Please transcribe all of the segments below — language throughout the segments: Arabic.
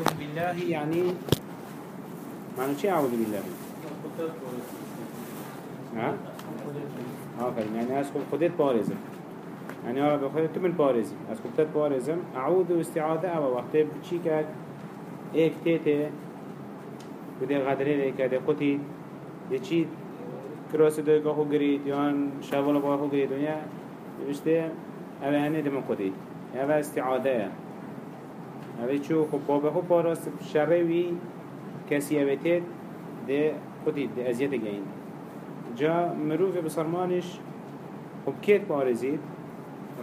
أعوذ بالله يعني معنى شيء أعوذ بالله. ها؟ آفرین یعنی از خود خودت پارزم یعنی آره به خودت تو من پارزی از خودت پارزم أعوذ و استعاده أو وقتی چی کرد؟ ایک تیته بده غدره لیکرده قطی یه چی کراس دوی که خو گرید یا شوال با خو گرید ونیا بشته اوه هنه دم قطی اوه استعاده اوه چو خب بابه خو پاراست شره وی کسی اوه تید ده قطی ده ازیت گین جا مروف بصرمانش خب كيف بارزيد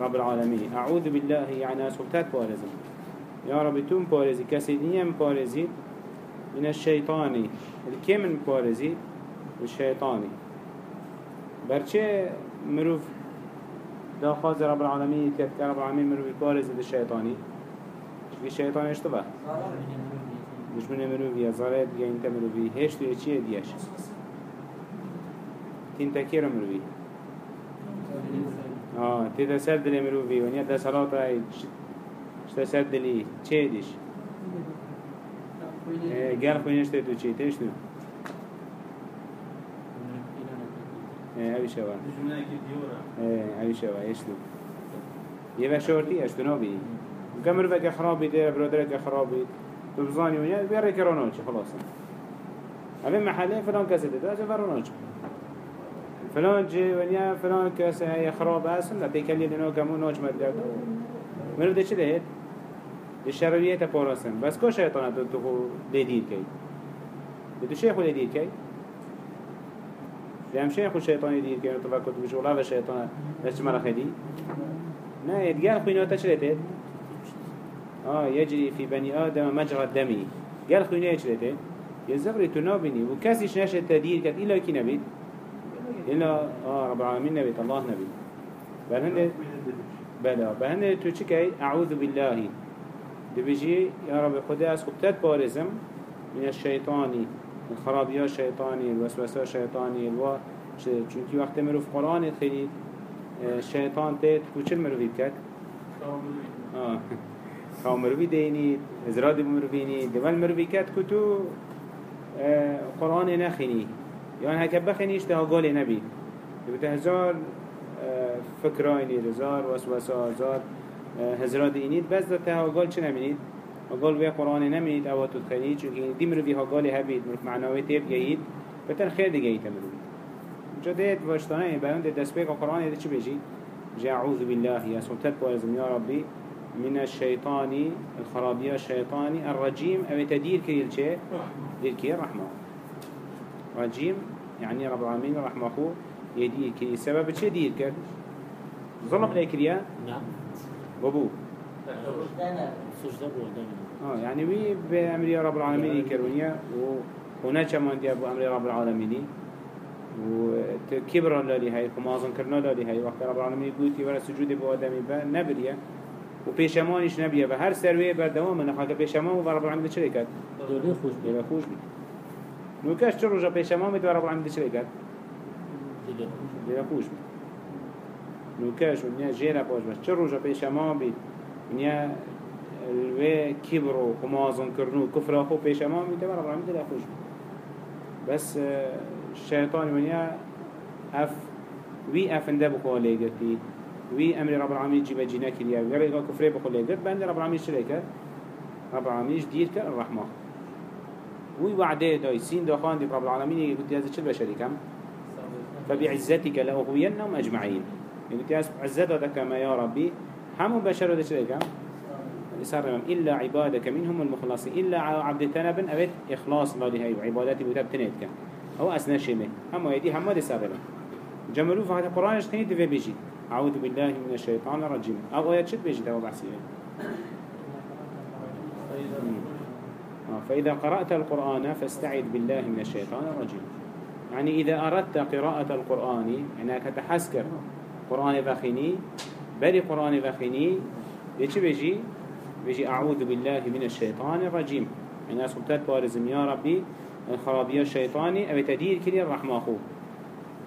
رب العالمين أعوذ بالله يعني أسفتات بارزم يا رب توم بارزي كسيدية بارزيد من الشيطاني الكي من بارزيد الشيطاني برچه مروف دا خاز رب العالمين يتكت رب العالمين مروف بارزيد الشيطاني شكي الشيطان اشتبه دشمن مروفي يا زارت يا انت مروفي هيش تو يچيه ديش تين تكير مروي آه تيدا سر دل مروي ونيا دا صلاة شتا سر دلي چه ديش گل خوینش تو چی تیش تو. اوی شوا. اوی شوا ایش تو. یه و شورتی اش کمر وک خرابی ده برادر خرابی تو بزانی ونیا بیاره کرانو چه خلاص. اوی محله فلان کسی ده فرانو چه فلان جي ونيا فلان كاس هي خراب أصلا لا تيكلي لنا كمو نوج مدلك منو ده چه ده الشرعية تبارسن بس كو شيطان تو لديد كي؟ بدو شيخ لديد كي؟ لهم شيخ الشيطان يدير كي تفكرت بش والله الشيطان ليش مرة خدي نا يتقال خوينا تشريته آه يجري في بني آدم مجرى الدم. قال خوينا يشريته يزبري تنابني وكاسي نشأ تدير كت إلا كي نبيت إلا آه رب العالمين نبي الله نبي. بل بلا بهن تو چكي أعوذ بالله. دبجي يا رب خدا أسكبتت بارزم. من الشيطاني الخرابية الشيطاني الوسوسة الشيطاني الوا چونكي وقت مروف قرآن خليل الشيطان تيت كوچل مروفي بكت آه. خاو مروفي ديني ازراد مروفيني دول مروفي كت كتو قرآن نخيني يعني هكا بخنيش ده قال نبي يبقى هزار فكراني هزار وسوسة هزار هزرات إنيد بس ده تها قال چه نمينيد قال ويا قرآن نمينيد أو تدخلي چونك دي مروفي ها قال هبيد مروف معنوي تيب جيد بتن خير دي جيد مروفي جديد واشتانه بيان ده دست بيك قرآن ده چه بيجي جاء أعوذ بالله يا سلطات بوازم يا ربي من الشيطان الخرابية الشيطاني الرجيم. أو تدير كيل چه دير كيل رحمه رجيم يعني رب العالمين رحمه يدير كي. سبب چه دير كد ظلم لكريا نعم. بابو. سجدة آه يعني وي بأمر رب العالمين يكرونيا وهنا كمان دي أبو أمر رب العالمين. وكبر لالي هاي خمازن كرنا هاي وقت رب العالمين يقول تي ولا سجود بو آدمي با نبريا. وبيشمانش نبيا وهر سروي بردوام من خاك بيشمان ورب العالمين چه كد دولي خوش يلا خوش بي نوكاش چه روجا بيشمان ميت ورب العالمين چه كد دولي خوش يلا خوش بي نوكاش ونيا جيرا باش چه روجا بيشمان بي ونيا الوي كبرو خمازن كرنو كفر أخو بيشمان ميت ورب العالمين يلا خوش بي بس الشيطان ونيا اف وي افنده بخوا ليگتی وي أمر رب العالمين جيبه جينا كريا وغير كفر بخوا ليگت بند رب العالمين شريكت رب العالمين دير كر الرحمة وي وعده داي سين دخان دي رب العالمين يقول هذا شو بشري كم فبعزتك لأغوينهم أجمعين يقول يا عزتك كما يا ربي هم بشر ده شري كم يسرم إلا عبادك منهم المخلصين إلا عبد تنبن أبد إخلاص وعبادتي بتب تنيت كم هو أسنى شيمه هم يدي هم ده سرم جملوا في هذا القرآن اشتني دفع بيجي أعوذ بالله من الشيطان الرجيم. أو آيات شد بيجي ده بحسيه فإذا قرأت القرآن فاستعذ بالله من الشيطان الرجيم. يعني إذا أردت قراءة القرآن يعني كتحسكر قرآن بخيني بل قرآن بخيني ليش بيجي؟ بيجي أعوذ بالله من الشيطان الرجيم. يعني أسلطات بارزم يا ربي خرابية الشيطاني أو تدير كلي الرحمة أخو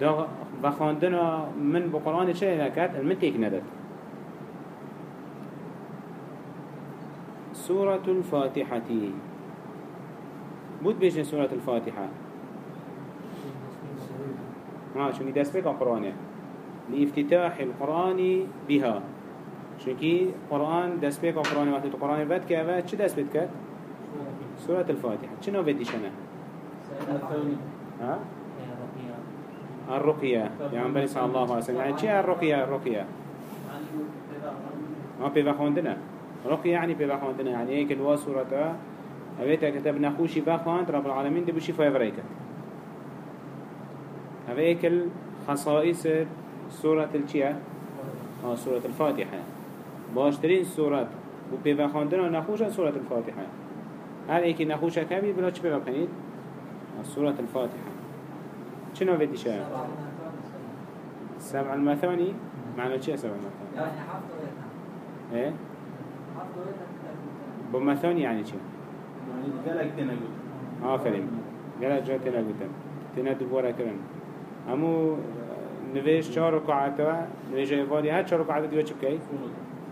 ده بخاندنا من بقرآن شيء لكات المنتك ندت سورة الفاتحة. بود بيجن سورة الفاتحة. ها شو دست بك القرآن لافتتاح القرآن بها. شو كي قرآن دست بك القرآن وقت القرآن بعد كأبا شو دست بك سورة الفاتحة. شنو بدي شنا ها الرقية. عم بني صلى الله عليه وسلم. يعني شيء الرقية؟ الرقية. ما بيبا خوندنا رقية يعني بيبا خوندنا يعني هيك الوا سورة هبيتا كتب نخوشي باخواند رب العالمين دي بشي فايفريك هبيك الخصائص سورة الشيا آه سورة الفاتحة. باشترين سورة وبيبا خوندنا نخوشة سورة الفاتحة. هل ايكي نخوشة كبير بلا چه بيبا بخنيد سورة الفاتحة. شنو بدي شاء سبع المثاني معنى شيء سبع المثاني يعني إيه؟ بمثاني يعني شيء يعني قالك تنقل آفرین گله جا گوتم تینا دوباره کرن همو نویش چهار رکعت و نویش ایوادی هر چهار رکعت دیگه چه بکی؟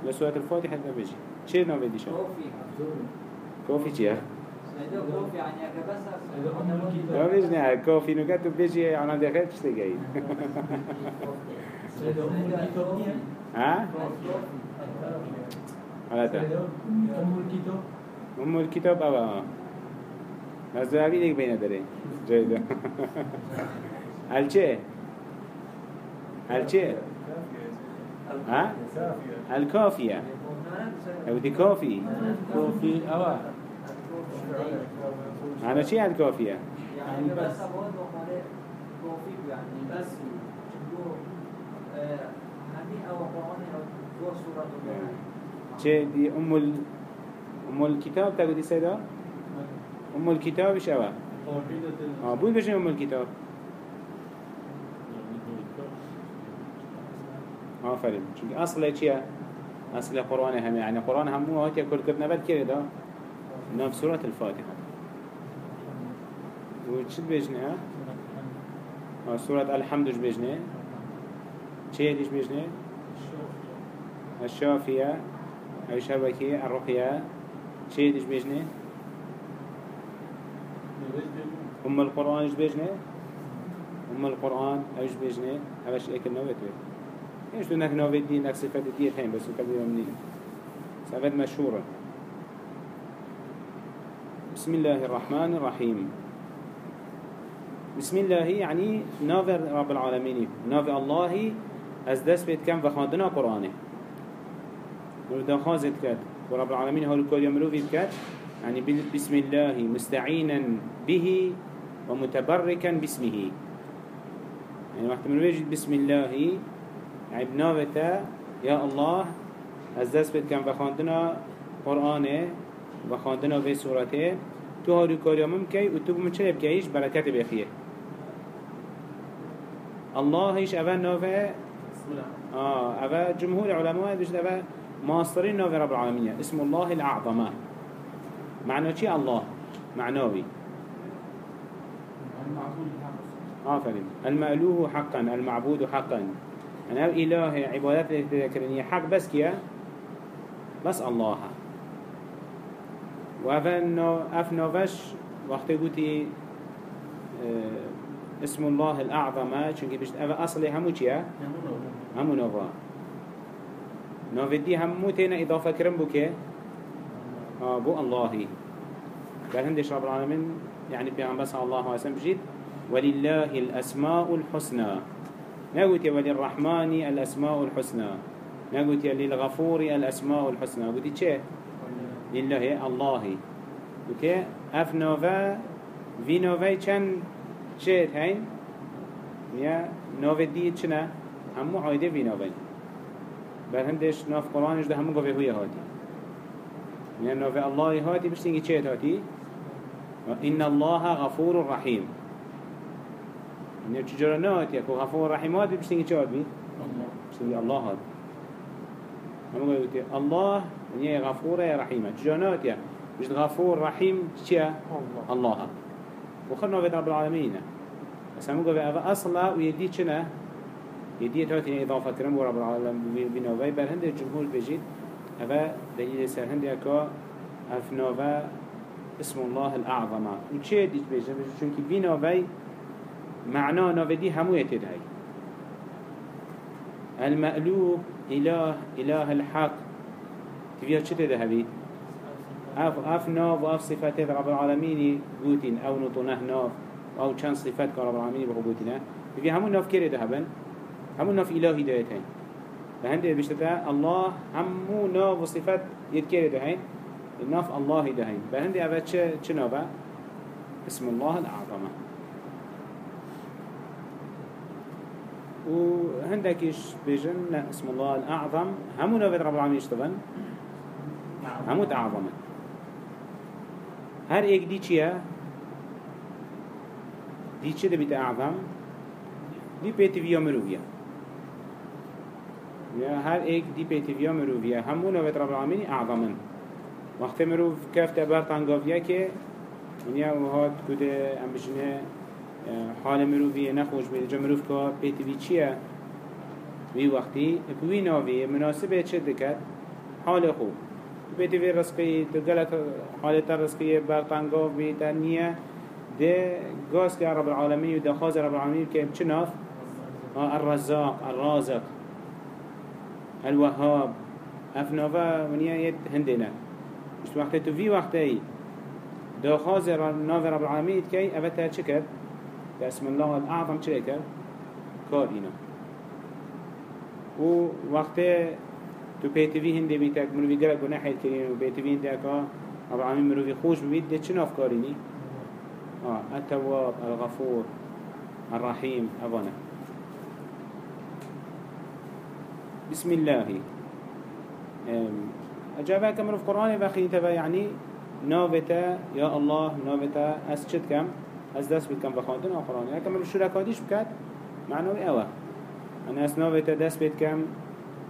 لسورة الفاتحة ده بيجي چه نوه دیشه؟ كوفي. كوفي. چیه؟ يعني بیش نه كوفي نو تو بيجي أنا دخل چشته گئی ها؟ حالا تا ام الكتاب اوه از دوابی دیگه بینه داره جای دو هل چه؟ هل چه؟ ها؟ الكافية أو دي كافي كوفي أوا أنا شيء الكافية يعني بس. يعني بس شنو هذه أو قرآن أو دو سورة شيء دي أم ال أم الكتاب تقول دي سيدا أم الكتاب إيش أوا آه بوي بيجي أم الكتاب. آه فريم çünkü أصل شيء أصل القرآن هم يعني القرآن هم هو هاتي كل كتنا بعد كده نف سورة الفاتحة. وشد بيجنا آه سورة الحمد إيش بيجنا شيء إيش بيجنا الشافية أو شبكية الرقية. شيء إيش بيجنا أم القرآن إيش بيجنا أم القرآن إيش بيجنا هذا إيك النوبة بيه إيش دونك نوبة دي نك صفة دي ثين بس وكبير مني صفة مشهورة. بسم الله الرحمن الرحيم. بسم الله يعني نافر رب العالمين. نافر الله از دست بيت كم وخاندنا قرآنه ولدا خازت كات ورب العالمين هو الكل يملو في كات يعني بسم الله مستعينا به ومتبركا باسمه. يعني وقت من وجد بسم الله يعني بناوتا يا الله از دست بيت كم وخاندنا قرآنه وخاندنا في سورته تو هارو كاريا ممكن وتو بمچه بكيش بركات بخيه الله هيش اول نوفه آه أبا جمهور العلماء بيجد أبا ماسترين نوفي رب العالمين اسم الله الأعظم معنى شيء الله؟ معنوي آفرين المألوه حقا المعبود حقا. أنا إله عبادات اللي تذكرني حق بس كيا بس الله. وأفنو أفنوفش وقت قلتي آه، اسم الله الأعظم چونك بيجد أبا أصلي همو كيا همو نوفا. دي همو تينا إضافة كرم بو كي آه بو الله قال هندش رب العالمين يعني بيغمبر صلى الله عليه وسلم بجيد ولله الأسماء الحسنى. نقول وللرحمن الأسماء الحسنى. نقول للغفور الأسماء الحسنى. قلت چه؟ لله الله. قلت أف نوفا في نوفا چند چه هين يا نوفا دي چنا؟ همو عايدة في نوفا بل هندش ناف قرآنش ده همو قوي هوية هاتي يعني نوفا الله هاتي بش تنجي چه هاتي إن الله غفور رحيم. تجرى نات يكو غفور رحيم هاتي بش تنجي چه هاتي بش تنجي الله هاتي قوي هاتي الله يعني غفور يا رحيم تجرى نات يا مش غفور رحيم چه الله. وخرنا في رب العالمين بس همو قوي أفا أصلا ويدي چنا يدي تاتي إضافة كرم ورب العالمين بنوفي بل هند الجمهور بيجيد أفا دليل سر هند يكا اف نوفا اسم الله الأعظم وچه ديش بيجن بيجن چونك بي نوفي معنى نوفي دي همو يتد هاي المألوه إله إله الحق. تبيه چه هبيد أف أف ناف واف صفات رب العالمين بوتين. أو نطنه ناف أو چند صفات رب العالمين بخو بوتينه. تبيه همون ناف كره ده هبن همون ناف إلهي ده يتهين فهندي بيشتتا الله همو ناف وصفات يتكره ده هين الناف الله ده هين فهندي أبا چه نافا اسم الله الأعظم وهندكش بيجن؟ اسم الله الأعظم. همو نافت رب العالمين يشتغل همو أعظم. هر ایک دی چیه؟ دی چه دبیت أعظم؟ دی پیتویا مروفیه یا هر ایک دی پیتویا مروفیه همو نافت رب العالمين أعظمن وقت مروف كفت برطنگاویه که ونیا و هات کده ام بجنه حال مروفی نخوش بید. جا مروف که پیتوی چیه؟ وی وقتی بوی ناوی مناسبه چه دکت؟ حال خوب. پیتوی رزقی تو گلک حالت رزقی برطنگاو بی تنیه ده گاز که رب العالمین و ده خاز رب العالمین که چه ناف؟ الرزاق الرازق. الوهاب. افنافا ونیا يد هندنا مش وقت تو في وقتي ده خاز ناف رب العالمين كي أبتها چكر بسم الله الأعظم چكر كار إنا و وقت تو بيتوي هنده بيتك مروي قلق گناح الكريم و بيتوي هنده اكا رب العالمين مروي خوش ببيت ده چه ناف كاريني آه التواب الغفور الرحيم أبانا بسم الله. أجابها كمر في القرآن بخي تبا يعني نابتا يا الله نابتا أس شد كم از دست بید کم بخاندن آقرآن یعنی کم شرکاتیش بکد معنوی اوه. انا اسناوی تا دست بید کم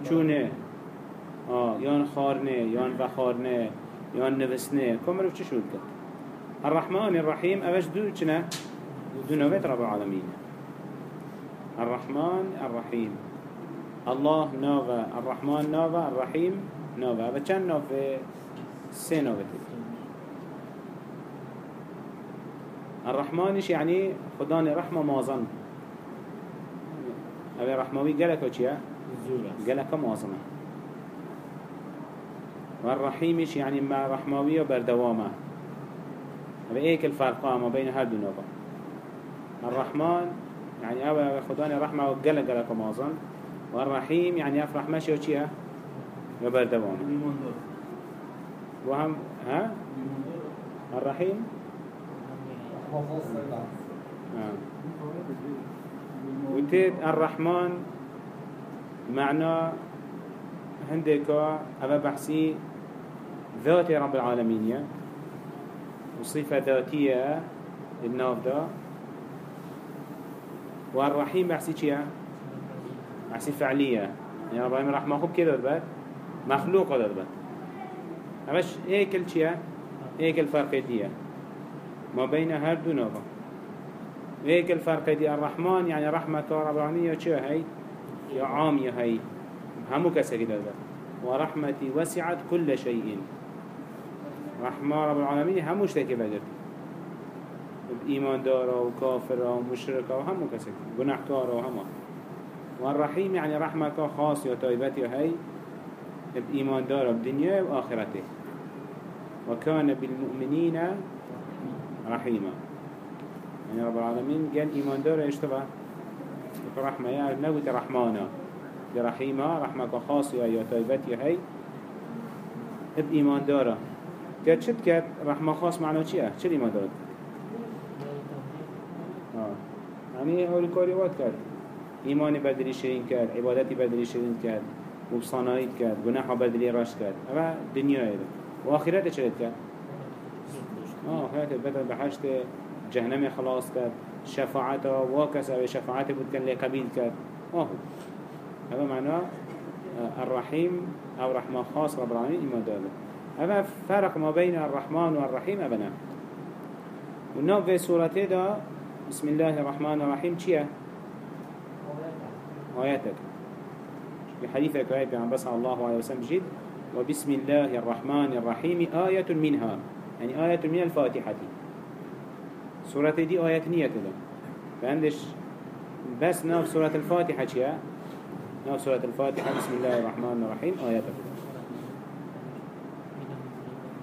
چونه یان خارنه یان بخارنه یان نوسنه کم رو چه شود کد الرحمن الرحیم اوش دو چنه؟ دو نویت رب العالمین. الرحمن الرحیم. الله نوه الرحمن نوه الرحیم نوه و چند نوه سه نوه الرحمنش يعني؟ خدان رحمة مازن هذا رحموي قالك وشيا قالك مازنة والرحيمش يعني ما رحموية بردوامة هذا إيك الفرق ما بين نوفا الرحمن يعني أبا خداني رحمة وقالك قالك مازن والرحيم يعني أفرح ماشي وشيا بردوامة المنظر وهم ها؟ الرحيم؟ آه. وتيت الرحمن معنى هندك أبا بحسي ذات رب العالمين يا. وصفة ذاتية الناف دا والرحيم بحسي چيا بحسي فعلية. يعني رب العالمين رحمة خوب كده بات مخلوق هذا بات. همش هيك الشيء هيك الفرق دي ما بين هر دو نوبة هيك الفرق دي الرحمن يعني رحمة رب العالمين شو هي يا عام يا هي همو كسر كده ورحمتي وسعت كل شيء رحمة رب العالمين همو اشتكي بدر. إيمان دارا وكافر ومشرك وهمو كسر جناحكار وهمو والرحيم يعني رحمة خاص يا طيبت يا هي بإيمان دارا بدنيا وآخرته وكان بالمؤمنين رحيما يعني رب العالمين قال إيمان دارا اشتبه رحمة يا نوت رحمانا. برحيمة رحمة خاصة يا طيبت يا هي. بإيمان دارا قال شد كات؟ رحمة خاص معناه چيه؟ شد إيمان دارا آه. يعني هول كاري وات كات. إيمان بدري شرين كات عبادتي بدري شرين كات وبصنايت كات جناح بدري راش كات. أما دنيا هذا وآخرته شريت كات؟ آه هات بدل بحشت جهنم خلاص كات شفاعته واكس أو شفاعته بتكن لقبيل كات آه. هذا آه، الرحيم أو رحمة خاص رب العالمين إما داله هذا فرق ما بين الرحمن والرحيم أبنا والنوع في سورته دا بسم الله الرحمن الرحيم چيه؟ آياتك بحديث كويب عن بس الله عليه وسلم جد وبسم الله الرحمن الرحيم آية منها. يعني آية من الفاتحة سورة دي آية نية ده فعندش بس ناف سورة الفاتحة شيا ناف سورة الفاتحة. بسم الله الرحمن الرحيم آية ده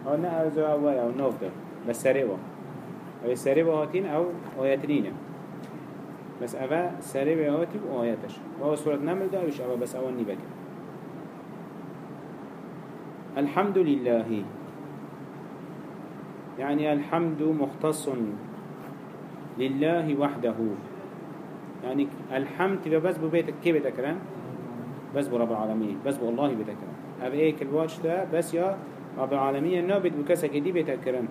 آه نا أرزو أول أو نوف ده بس سريوة أو سريوة هاتين أو آياتنين بس أبا سريوة هاتي وآياتش وهو سورة نمل ده وش أبا بس أول نبكر الحمد لله يعني الحمد مختص لله وحده. يعني الحمد تبقى بس ببيتك كيف بتكرم بس برب العالمين بس بالله بتكرم أبا إيه كل واجته بس يا رب العالمين. نابد بكسك دي بتكرم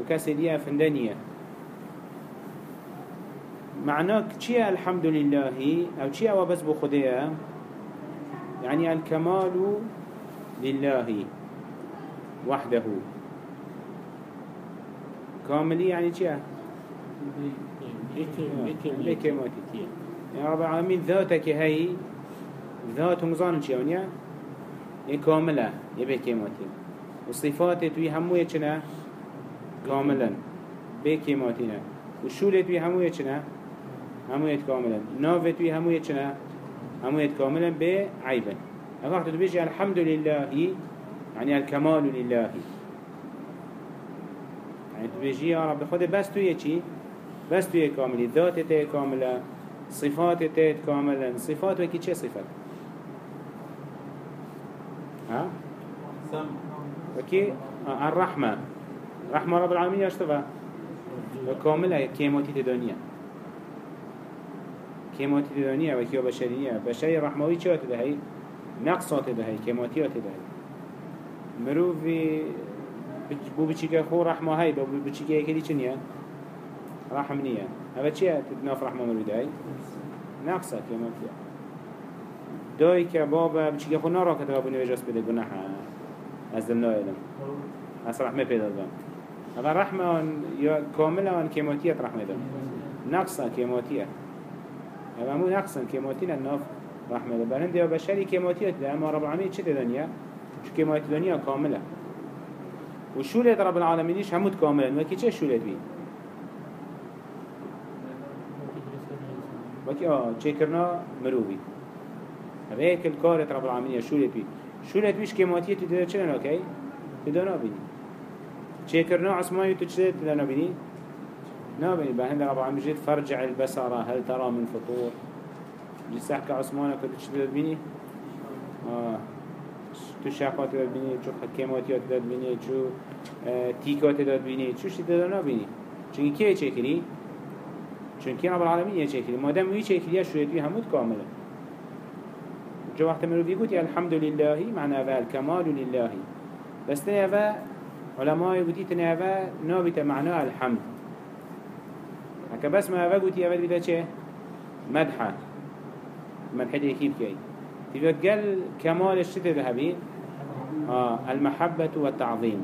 وكسي دي أفندانية معناك چي الحمد لله أو چي أو بس بخديه يعني الكمال لله وحده. كاملي يعني چي ليك موتي يا رب العالمين ذاتك هي ذات مزان چي ونيا هي كاملة يبقى كيماتي وصفات توي همو يچنا كاملا بكيماتينا وشولت توي همو يچنا همو يت كاملا نافت توي همو يچنا همو يت كاملا بعيبا أفضل تبيجي الحمد لله يعني الكمال لله يعني تبيجي يا رب خد بس تو يجي بس تو كامل ذات تي كاملة صفات تي كاملة صفات وكي چه صفات ها؟ وكي آه، الرحمة. رحمة رب العالمين يشتفى وكاملة كيموتي تدنيا كيموتي تدنيا وكي بشرية بشري رحموي چه تدهي نقصات تدهي كيموتيات تدهي مروفي بو بچیکه خو رحمه های با بو بچیکه یکی دی چنیه رحم نیه اوه چیه تدناف رحمه مروی دای نقصه که مفیه دای که بابا بچیکه خو نارا کتبه بو نویجاز بده گناه از دل نایدم از رحمه پیدا دم اما رحمه یا کامل آن کماتیت رحمه دم نقصه کماتیه اما مو نقصا کماتینا ناف رحمه دم برهن دیو بشری کماتیت ده اما رب العالمین چه دنیا؟ چه کماتیت دنیا کامله كاملة وشولة رب العالمينش همود كاملة وكي چه شولة بي وكي آه چه کرنا مروبي هذا هيك الكارة رب العالمين شولة بي شولة بيش كيموتية تدنا چه ناكي تدنا بيني. چه کرنا عثماني تچه تدنا بيني؟ نابني بهند رب العالمين جيت فرجع البصر هل ترى من فطور؟ جسحك عثمانك تشتد بيني؟ آه. تو شاقات داد بینی چو حکماتیات داد بینی چو آه، تیکات داد بینی. چو شید داد نبینی چون که چه کری چون که رب چه کری مادم وی چه کری شویتوی همود کامله جو وقت مرو بيقول الحمد لله معنى هذا الكمال لله بس تنهى علماء يقولي تنهى نابت معنى الحمد. هكا بس ما هذا قلت يا بدا چه مدحة مدحة يكيب كي تقول قال كمال الشتى ذهبين آه المحبة والتعظيم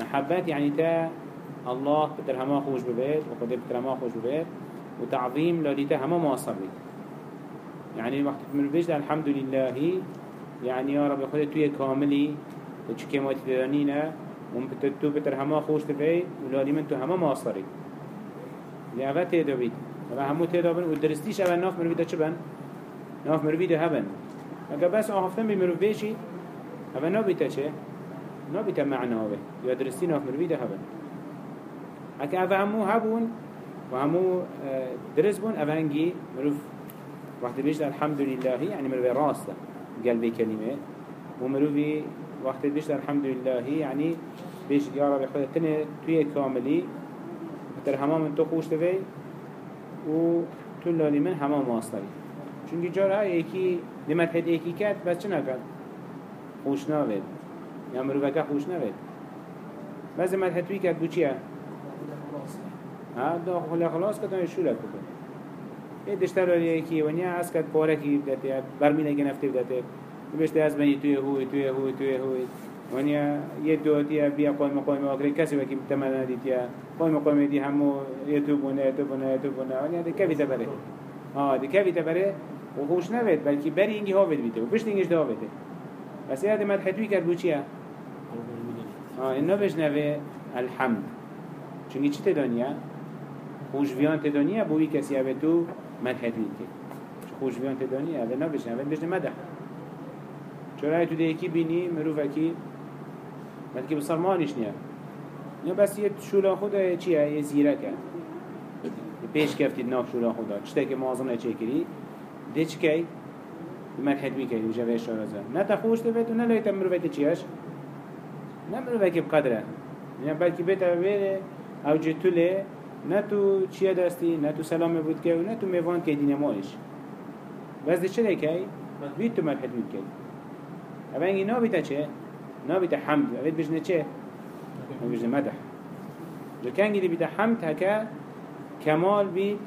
محبات يعني تا الله بتر هما خوش ببيت وقدر بتر هما خوش ببيت وتعظيم لدي تا هما مواصل بيت يعني وقت من بيجد الحمد لله يعني يا رب خدت توي كاملي تشكي كيمات تدانينا ومبتتو بتر هما خوش تبعي ولادي من تو هما مواصري لأفا تيدا بيت أفا همو تيدا بن ودرستيش أفا ناف مروي دا چبن ناف مروي دا هبن أكا بس آهفتن بمروي بيشي أفا نابتا چه؟ نابتا معنى هوا يا درستي ناف مروي دا هبن أكا أفا همو هبون وهمو آه، درس بون أفا هنجي مروف وقت بيجد الحمد لله يعني مروي راسته قلبي كلمة ومروي وقت بيجد الحمد لله يعني بيجد يا رب خدا تنه توي كاملي تر همه من تو خوش دوی و تو لالی من همه ماستری چونکه جارها یکی نمت هد یکی کرد بس چه نکرد؟ خوش نوید یا مروفکه خوش نوید بعضی مدحه توی کرد بو چیه؟ ها داخل خلاص کتن شورت بکنه یه دشتر رو یکی و نیا از کد پاره کی بدته برمی نگه نفتی بدته بشتی از بینی توی هوی توی هوی توی هوی. و نیا یه دوتیا بیا قایم قایم آخری. کسی وکی تمام ندیتیا قایم قایم دی همو یه تو بونه یه تو بونه یه تو بونه. و نیا دکه ویت بره. آه دکه ویت بره. و خوش نبود بلکه بری اینگی ها بده بیته و بشت اینگیش دا بده. بس یه ده مدحه توی کرد بو چیه؟ اینا بجنوه الحمد. چونگی چی تدانیه؟ خوشویان تدانیه؟ بوی کسی اوه تو مدحت بید که خوشویان تدانیه؟ اوه نو بجنوه بجنوه مدح. چرا تو دیکی بینی؟ مروف اکی؟ بسر بسرمانش نیا نه بس یه شولا خدا چیه؟ یه زیره کرد پیش کفتید ناف شولا خدا. شده که معظم چه کری ده چی که مرحت که جوه نه تخوش دوید و نه لایت مروفت چیهش؟ نه منو بکی بقدره. یعنی بلکی بیت اویره او جتوله. نه تو چیه دستی نه تو سلام بود که و نه تو میوان که دینه مالش بس ده چه دکی؟ بیت تو ملحد بود که اینگه نابیتا چه؟ نابیتا حمد. اوه بجنه چه؟ بجنه مدح. جو کنگی دی بیتا حمد هکا کمال بی،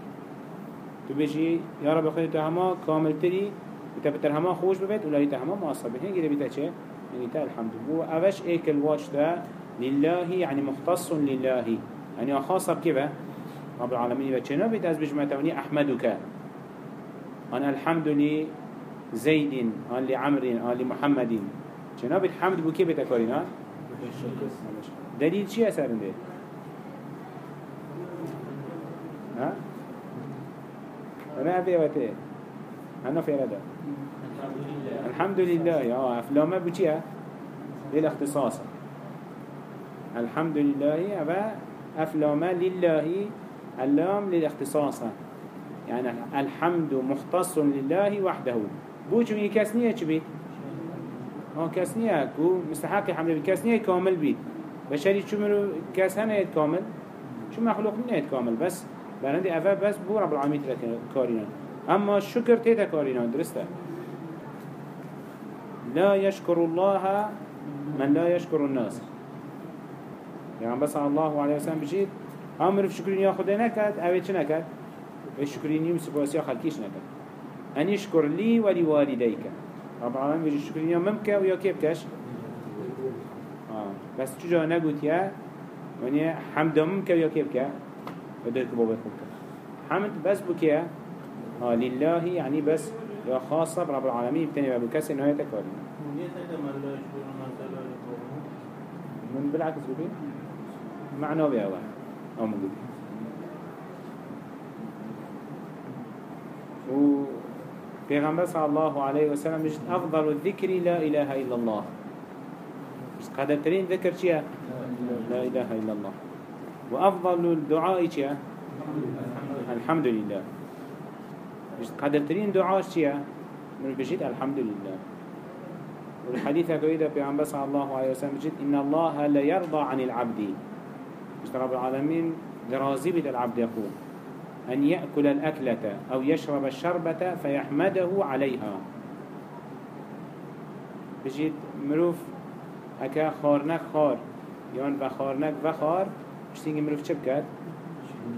تو بجی یا رب تو همه کامل تری. بیتا بتر همه خوش ببید اولایی تا همه معصب بید هنگی دی بیتا چه؟ يعني تا الحمد لله. اوش إيك الواش ده لله يعني مختص لله. يعني خاصة بكبه رب العالمين. بچنا بيت از بجمع توني أحمدك. أنا الحمد لله زيد أنا لعمر أنا لمحمد چنا بيت حمد بو كيف تكارينا دليل چي اثر ده ها؟ أنا أبي أنا في ردا الحمد لله يا أفلام بتشيا للاختصاص. الحمد لله أبا أفلام لله اللام للاختصاص. يعني الحمد مختص لله وحده. بوش من كاسنية تبي ها كاسنية كو مستحق حمد كاسنية كامل بيت. بشري شو منو كاس هنا كامل؟ شو مخلوق من كامل. بس برندي أفا بس بو رب العالمين كارينا أما الشكر تيتا كارينا درسته؟ لا يشكر الله من لا يشكر الناس. يعني بس الله عليه وسلم بجيت أمر في شكرين يا خدا نكد أو إيش نكد؟ الشكرين يوم سباسيا خلقيش نكد؟ أن يشكر لي ولوالديك. رب العالمين بيجي الشكرين يا ممكن ويا كيف كش آه. بس تجا نقول يا؟ يعني حمد ممكن ويا كيف كش ودرك بابا حمد بس بكيا آه لله يعني بس يا خاصة برب العالمين بتاني بابو كسر نهاية تكاري من بالعكس بكي معنى بيها أو موجود و پیغمبر صلى الله عليه وسلم مش أفضل الذكر لا إله إلا الله. مش قدر ترين ذكر شيء؟ لا إله إلا الله. وأفضل الدعاء شيء؟ الحمد لله. مش قدر ترين دعاء شيء من بجد الحمد لله والحديث في عن صلى الله عليه وسلم بجد إن الله لا يرضى عن العبد. رب العالمين لراضي بد العبد يقول أن يأكل الأكلة أو يشرب الشربة فيحمده عليها بجد مروف أكا خارنك خار. يان وخارنك وخار بشتينجي مروف چه بكت؟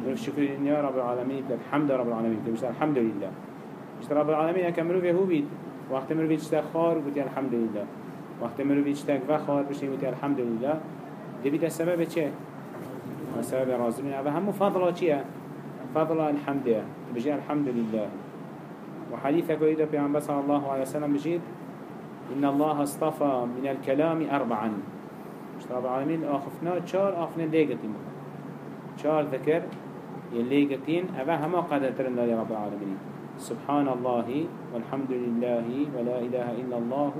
مروف شكر يا رب العالمين بكت حمد رب العالمين. بكت الحمد لله. بشت رب العالمين اكا مروف يهو بيت وقت مروف يجتك خار بكت الحمد لله. وقت مروف يجتك وخار بشتينجي بكت الحمد لله. دي بيت السبب چه؟ السبب رازم أبا همو فضل چه؟ فضل الحمد بجي الحمد لله. وحديثك إذا في عن صلى الله عليه وسلم بجيد إن الله اصطفى من الكلام أربعا. مش رب العالمين آخفنا چار آخفنا ليقتين چار ذكر يليقتين أبا هما قدر ترن يا رب العالمين سبحان الله والحمد لله ولا إله إلا الله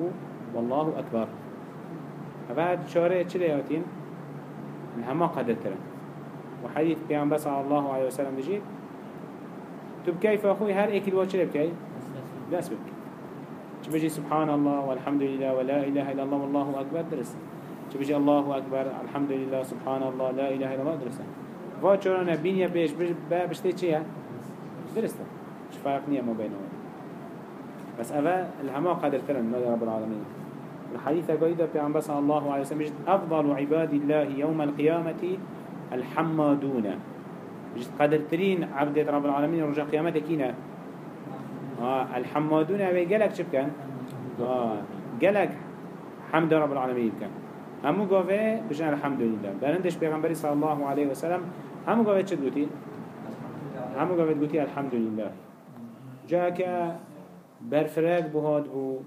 والله أكبر أبا شارع چلياتين هما قدر ترن وحديث بيان بس على الله عليه وسلم بجيب تب كيف أخوي هر اكل وچل بكي لا بكي بجي سبحان الله والحمد لله ولا إله إلا الله والله أكبر درس بجي الله أكبر الحمد لله سبحان الله لا إله إلا الله؟ درس فاچورانا بينيا بيش بشتي چيا درسته مش فرق نية ما بينهم بس أفا الهما قدر ترن يا رب العالمين الحديث قيدة في عن بس الله عليه وسلم أفضل عباد الله يوم القيامة الحمادون بجد قدر ترين عبد رب العالمين رجع قيامته كينا آه الحمادون أبي قالك شب كان قالك حمد رب العالمين كان همو قوة بجنا الحمد لله برندش بيغنبري صلى الله عليه وسلم همو قوة شد قوتي؟ همو قوة قوتي الحمد لله جاك برفراق بهاد بو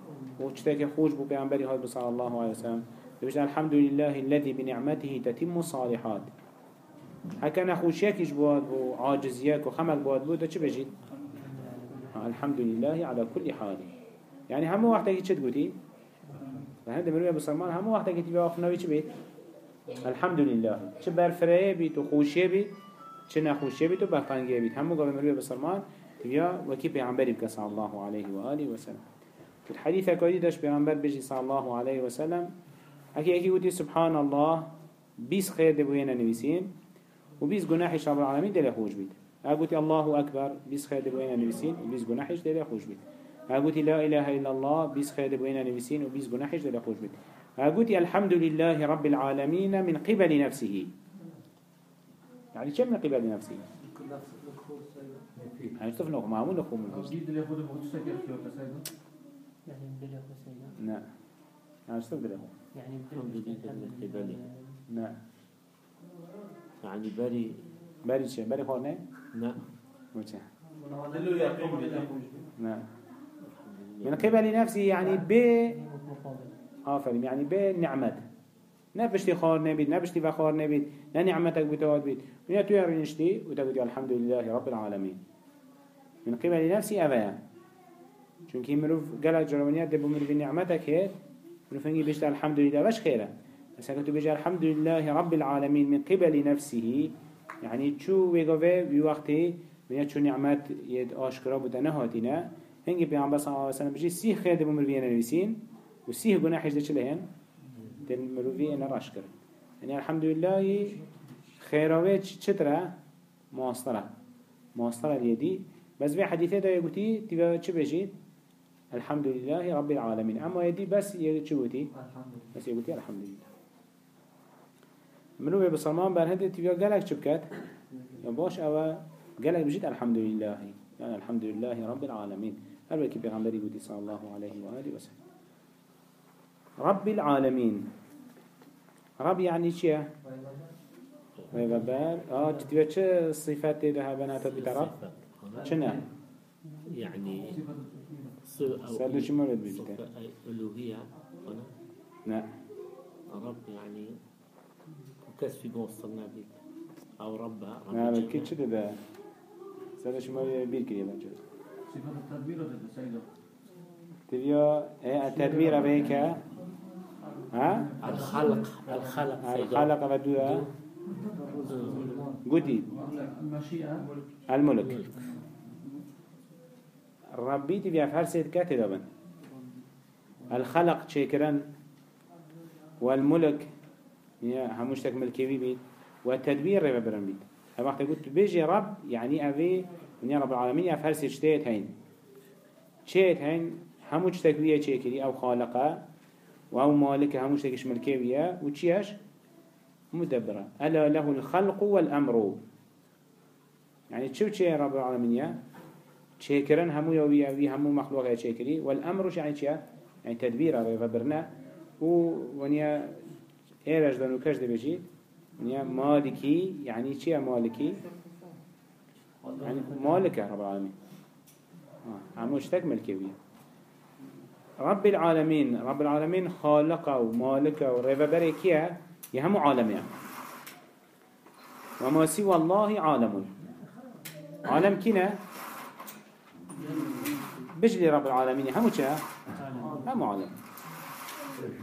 وشتاك خوش بو بيعنبري هاد صلى الله عليه وسلم بيش الحمد لله الذي بنعمته تتم الصالحات. هكا نخوشيكش بواد بو عاجزيك وخمك بواد بو ده چه بجيد الحمد لله على كل حال يعني همو وقتك چه تقولي فهند مروي بسلمان همو وقتك تبقى وقفناوي چه بيت الحمد لله چه برفره بيت وخوشيه بيت چه نخوشيه بيت وبرقنگيه بيت همو قبل مروي بسلمان تبقى وكي پیغمبری بك صلى الله عليه وآله وسلم في الحديث كودي داش پیغمبر بجي صلى الله عليه وسلم اكي اكي گوتي سبحان الله بيس خير دبوينا نويسين وبيس جناحش رب العالمين دل خوش بيت أو گوتي الله أكبر بيس خير دبوينا نويسين وبيس جناحش دل خوش بيت أو گوتي لا إله إلا الله بيس خير دبوينا نويسين وبيس جناحش دل خوش بيت أقولي الحمد لله رب العالمين من قبل نفسه. يعني كم من قبل نفسه؟ يعني شوف نخو معمول نخو من الجزء يعني نعم يعني شوف ده يعني الحمد لله من قبله. نعم يعني بري باري شيء؟ باري خورنه لا. وجه. دلو يقيم بالله نعم من قبل نفسه يعني ب آفرين يعني ب نعمت. نبشتي خار نبيت نبشتي فخار نبيت لا نعمتك بتواد بيت من تو يرنشتي وتقول الحمد لله رب العالمين من قبل نفسي أبايا چونكي مروف قلق جرمانيات دبو مروف نعمتك هيت مروف هنجي بيشت الحمد لله باش خيرا بس كنت بيجي الحمد لله رب العالمين من قبل نفسه يعني شو ويقوه بوقتي من شو نعمت يد آشكرا بودنا هاتينا هنجي بيعم بس صلى الله عليه وسلم بيجي سيه خير دبو مروفين نويسين وسيه قناح يجد چلهن دل مروفي أنا راشكر يعني الحمد لله خيراوه چتره مواصلة مواصلة اليدي بس في حديثة دا يقولي تبا چه بجيد الحمد لله رب العالمين. أما يدي بس يقولي بس يقولي الحمد لله. منو بسلمان برهده تبا قالك چه بكت باش أو قالك بجيد الحمد لله. يعني الحمد لله رب العالمين. هل بكي بيغمبري قولي صلى الله عليه وآله وسلم. رب العالمين. رب يعني چيه؟ ويبابر آه تتبع چه صفات ده بناتا بترب چنه؟ يعني سألو شو مولد صفة ألوهية لا رب يعني كسفي موصلنا بك أو رب لا جميع. بكي چه ده سألو شو مولد بير كريه بچه؟ صفة التدبير ولا سايبه تبيا التدبير بيك ها؟ الخلق الخلق. الخلق بدوها قدي الملك. ربي تبيا في هر سيد كاتل بن الخلق شكرا والملك يا هموشتك ملكي بيت والتدبير ربا برن بيت. هذا وقت قلت بيجي رب يعني أبي من يا رب العالمين يا سيد شتيت هين. شتيت هين هموشتك ويا شكري أو خالقة وأو مالك هموشتكش ملكي ويا وتشيش مدبرة. ألا له الخلق والأمر. يعني تشو تشي رب العالمين يا؟ شاكرا همو يوي يوي همو مخلوق يا شاكري والأمر يعني شيء يعني تدبير ربا برنا و ونيا إيرج دانو كش دي بجي ونيا مالكي يعني شيء مالكي؟ يعني مالك رب العالمين. آه. همو اشتك ملكي ويا رب العالمين رب العالمين خالقه ومالكه وربا بريكيه يهمو عالمين وما سوى الله عالم. عالم كنا بجلي رب العالمين همو چه؟ همو عالم.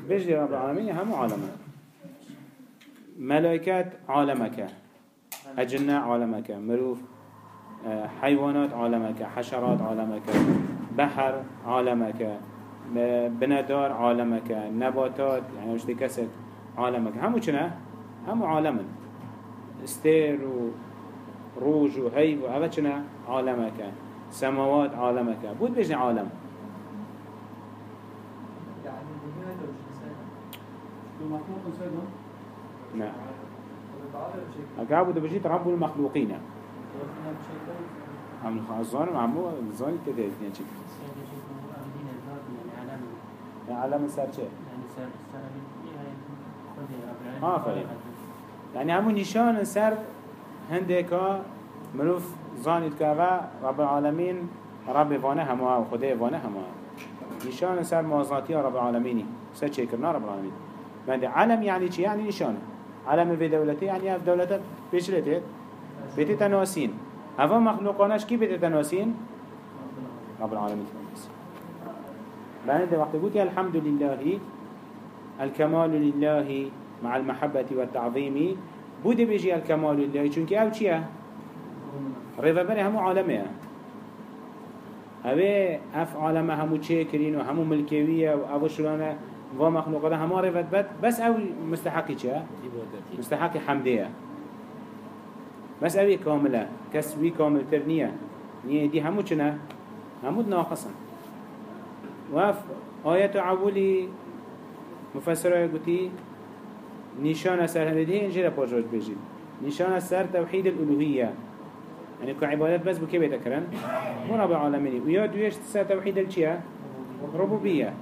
بجلي رب العالمين همو عالم. ملائكات عالمك أجنة عالمك مروف آه، حيوانات عالمك حشرات عالمك بحر عالمك. ب- بندار عالمك نباتات يعني مش كسر عالمك همو چنه؟ همو عالمن. استير و روج و هيب و هذا چنه؟ عالمك سماوات عالمك بود بجني عالم. يعني نعم ده بجيت رب المخلوقين عم الظالم عمو الظالم كده اثنين شيء سيدا شيخ عابدين الذات يعني علم عالم سار شيء يعني سر سر يعني رب العالمين آه، فريق. يعني همو نشان سر هندكا مروف زانيت كذا رب العالمين رب فانا هما وخده فانا هما نشان سر مازناتي رب العالمين سر شكرنا رب العالمين بعد علم يعني چي يعني نشانه علم في دولته يعني اف دولته بيشلته بيت تناسين هوا مخلوقانش بيت تناسين رب العالمين بعد وقت قلت الحمد لله الكمال لله مع المحبة والتعظيم. بودي بيجي الكمال لله چونك أو چيه رضا بني همو عالمه اوه أف عالمة همو چه کرین و همو ملکویه و أو شلانة و مخلوقات همو رفت بد بس أو مستحقی چه؟ عبادتي مستحق حمدية. بس أبي كاملة كسوي كامل ترنية نية. دي همو چنا همو ناقصا وف آية عولي مفسرة قلتي نشان سر هنده انجل باجوج بيجي نشان سر توحيد الألوهية يعني كو عبادات بس بكي بيتكرن مو رب العالمين ويا دويش سر توحيد الچيا ربوبية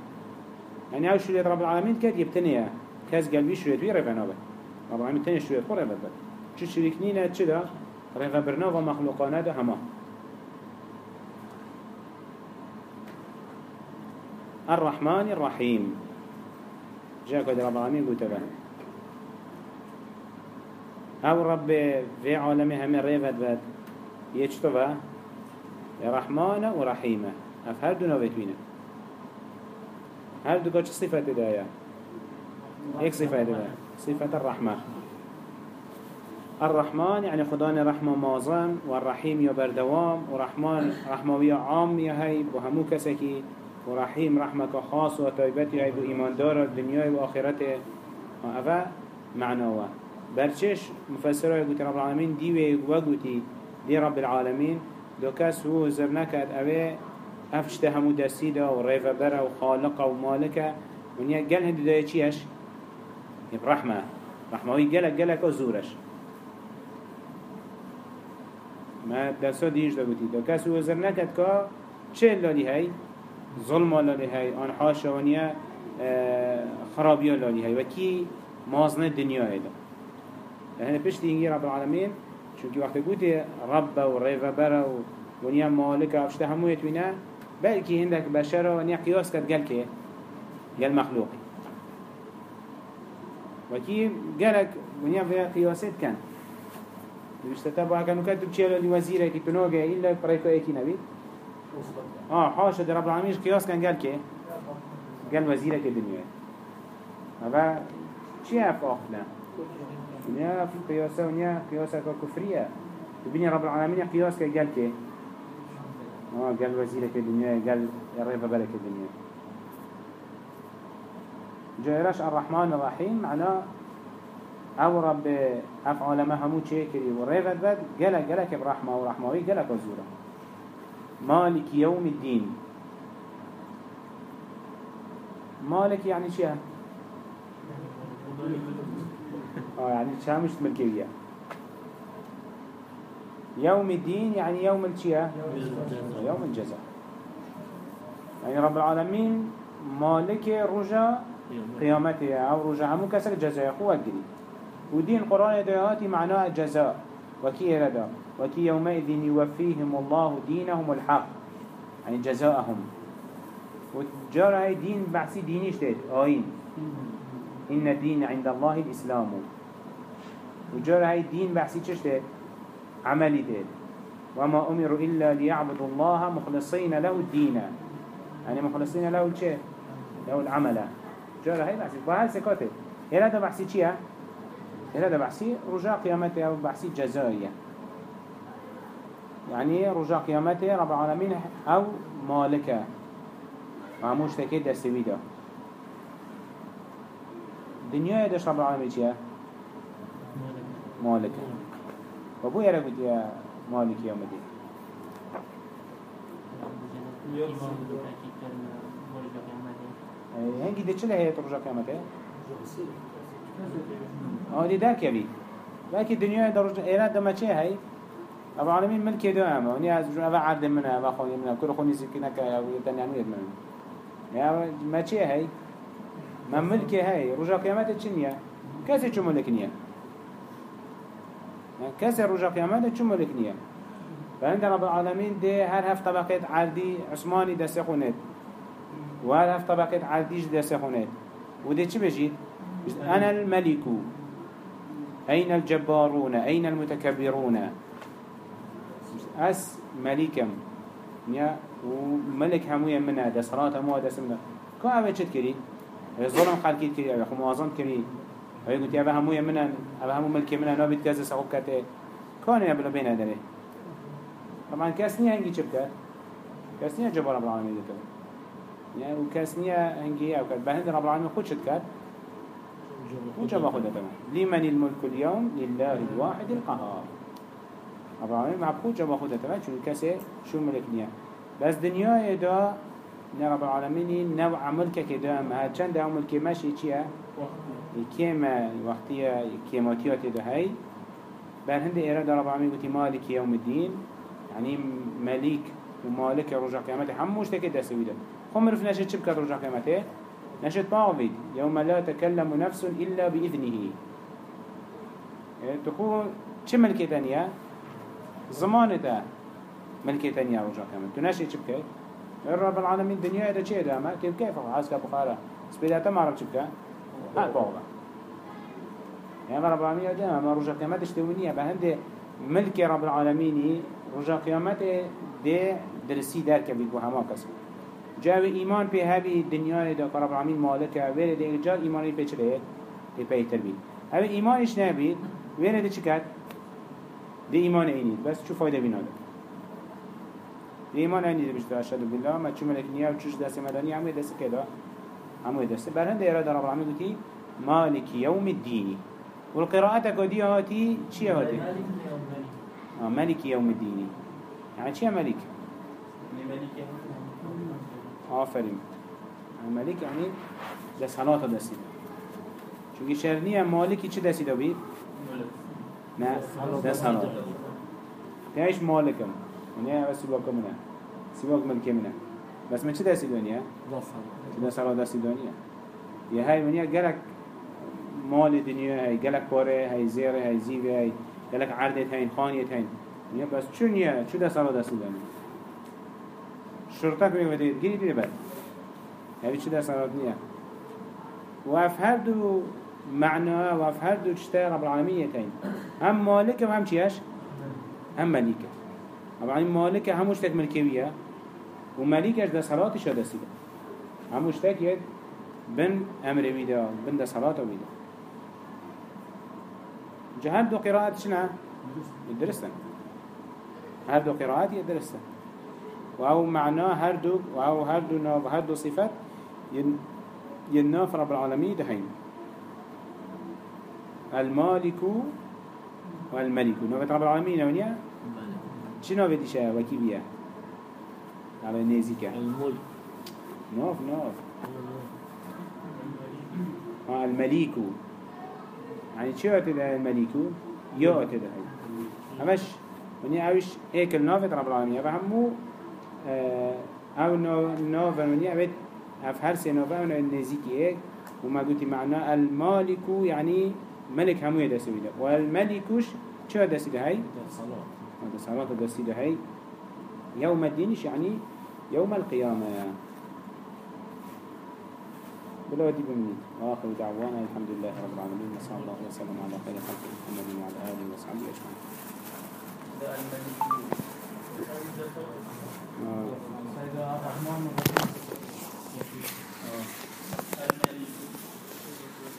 يعني أو شريط رب العالمين كاد يبتنيا كاس قلبي شريط وي رفعنا به رب العالمين تاني شريط خور رفع چو شريكنينا چدا رفع برنا ومخلوقانا ده هما الرحمن الرحيم. جاء كده رب العالمين قلت أو رب في عالمي همين ريفت بد يجتبه رحمن ورحيمة اف هر دو نوبت بينه هر دو چه صفة دايا ايك صفة دايا صفة الرحمة. الرحمن يعني خدان رحمة مازن والرحيم يا بردوام ورحمن رحموية عام يا هاي وهمو كسكي ورحيم رحمة خاص وطيبتي هاي بو إيمان دار الدنيا وآخرته هذا معناه برچش مفسره يقول رب العالمين دي وقوتي دي رب العالمين دو كاس هو زرنكت اوه افشته همو دستی دا و ریفه بره و خالقه و مالکه ونیا گل هندو دای چیش؟ یب رحمه. رحمه وی گلک گلک و زورش. ما درسا دیش دا گوتی. دا کس وزر نکد که چه لالی هی؟ ظلم لالی هی آن حاشا خرابی لالی هی و کی مازن دنیا هی دا لحنه پشت اینگی رب العالمین چونکی وقت گوتی رب و ریفه بره و ونیا مالکه افشته همو یتوینه بلكي عندك بشرة ونيا قياس كد قال كي قال مخلوقي وكي قالك ونيا في قياسات كان مش تتبع كانوا كاتب شيء لوزيرة كي تنوجه إلا بريكو إيكي نبي آه حاشا در رب العالمين. قياس كان قال كي قال وزيرة الدنيا. هذا شيء أفاقنا ونيا في قياسة ونيا قياسة كفرية. تبني رب العالمين قياس كي قال كي آه قال وزيرك الدنيا قال يريف بالك الدنيا. جايرش الرحمن الرحيم معناه أو رب افعال ما همو تشيكري وريفت بد قالك قالك برحمة ورحموي قالك وزورة مالك يوم الدين. مالك يعني شيء؟ آه يعني شيء ملكية يوم الدين يعني يوم الشيء؟ يوم الجزاء. يعني رب العالمين مالك رجا قيامته أو رجا همو كسر جزاء قوة قري ودين قرآن دعاتي معناه جزاء. وكي ردا وكي يومئذ يوفيهم الله دينهم الحق. يعني جزاءهم. وجار هاي دين بحسي ديني اشتهد آين إن الدين عند الله الإسلام. وجار هاي دين بحسي چشتهد عملي ديد وما أمروا إلا ليعبدوا الله مخلصين له الدين. يعني مخلصين له الشيء له العمل. جارة هاي بحثي وهل سكاتت هلا ده بحثي چيه هلا ده بحثي رجاء قيامته أو بحثي جزائية. يعني رجاء قيامته رب العالمين أو مالكة. معموش تكيد دستوي ده دنيا يدش رب العالمين چيه مالكة وابو يرى قلت يا مالك يوم الدين هنگی ده چله هیت رجا قیامته؟ دي داك يبي لكن الدنيا درجة إيراد دم شيء هاي أبو العالمين ملك يدو أما وني از أبا عبد منها أبا خوي منها كل خوني سكينة كا ويتني عنو يد منها يا ما شيء هاي ما ملك هاي رجا قيامته شنيا كاسي شو ملك نيا كاسي رجا قيامته شو ملك نيا فعند رب العالمين ده هر هف طبقات عردي عثماني دست خونت وهذا في طبقة عاديش ده سخونات ودي چه بجيد أنا الملك. أين الجبارون؟ أين المتكبرون؟ أس ملكم. يا وملك هموية منا ده صلاة هموية ده سمنا كو أبا چد كري ظلم خلقيت كري أبا خو موازن كري أبا قلت أبا هموية منا أبا همو ملك منا نابد كذا سعوب كته كان يبلو بين هذا طبعا كاسنية هنجي چبكت كاسنية جبار رب العالمين ذكر يعني وكاسنية هنجي أو كات بهند رب العالمين خود شد كات وجب تمام. لمن الملك اليوم؟ لله الواحد القهار. مع خود جب تمام؟ شو كاسي شو ملك نيا بس دنيا دا نه رب العالمين نوع ملكك دا ما چند دا ملك؟ ماشي چيا كيما وقتيا كيماتيات دا هاي. بل هند إرادة رب العالمين قلت مالك يوم الدين. يعني ملك ومالك رجع قيامته. هموش تكي دسوي ده خم رف نشد شبكة رجع قيامته؟ نشد طاغد يوم لا تكلم نفس إلا بإذنه. تقول چه ملكة تانية زمان ده ملكة تانية رجع قيامته تنشد شبكة رب العالمين الدنيا ده چه ده ما كيف كيف عايز كبخارة سبيلاتها ما عرف شبكة ها طاغة يعني رب العالمين ده ما رجع قيامته اشتونية بهند ملك رب العالمين رجع قيامته ده درسي دار كبير وهما قسم جاء إيمان به هذه الدنيا ده رب العالمين مالكه وير ده جاء إيماني به چله ده به تربيت هذا إيمانش نبيد وير ده چكت ده إيمان عيني بس شو فايدة بينا ده ده عيني ده بجد أشهد بالله. ما شو ملك نيا وشوش دست مدني عمي دست. كده عمي دست برهند إرادة رب العالمين قلتي مالك يوم الدين والقراءة كودي هاتي چي هاتي مالك يوم الدين يعني چي ملك آفرین. ملک یعنی ده صلاة دستی چونکه شرنیه مالکی چه دستی دو بید؟ نه ده صلاة تایش مالکم. یعنی اوه سباک منه سباک ملک منه بس من چه دستی دونیه؟ ده صلاة دستی دونیه یه های منیه گلک مال دنیا هی گلک پاره هی زیره هی زیوه هی گلک عردت هین خانیت هین بس چونیه چو ده صلاة دستی دونیه شرطك بيبدي جيري دي بد هذه شو ده صارت نية وف هر دو معنى وف هر دو تشتغل رب العالمين تين هم مالك وهم شياش هم مليكة رب العالمين مالك هم مشتك ملكية ومليكة ده صلاة شو ده سيدة هم مشتك يد بن أمر بيدا بن ده صلاة بيدا جهاد دو قراءات شنا يدرسن هر دو قراءات يدرسن وهو معناه هردو وهو هردو ناف هردو صفات ين يناف رب العالمين دهين. المالك والملك. نوفت رب العالمين ونيا شنو نوفت إشاء وكيبيا على نيزيكا. الملك. نوف نوف. آه الملك يعني شو أتده الملك يو أتده همش. ونيا أوش هيك النوفت رب العالمين. فهمو أو نو ونيا بيت اف هر نوفا ونو نزيكي ايك وما قلت معناه المالك يعني ملك همو يدسوي ده والملكوش شو دسي ده هاي؟ صلاة هذا صلاة دسي ده هاي يوم الدينش يعني يوم القيامة بلا ودي بمني وآخر دعوانا الحمد لله رب العالمين وصلى الله وسلم على خير خلق محمد وعلى آله وصحبه أجمعين آه. سيد الرحمن الرحيم